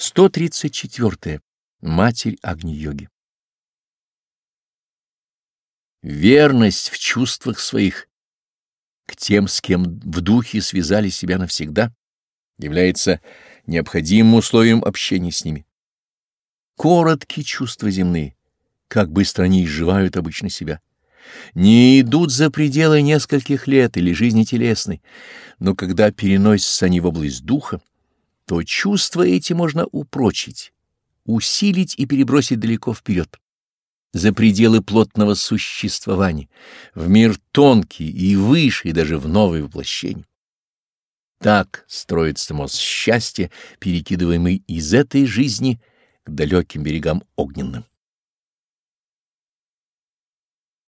134. Матерь Агни-йоги Верность в чувствах своих к тем, с кем в духе связали себя навсегда, является необходимым условием общения с ними. Короткие чувства земные, как быстро они изживают обычно себя. Не идут за пределы нескольких лет или жизни телесной, но когда переносятся они в область духа, то чувства эти можно упрочить, усилить и перебросить далеко вперед, за пределы плотного существования, в мир тонкий и выше, и даже в новое воплощение. Так строится мост счастья, перекидываемый из этой жизни к далеким берегам огненным.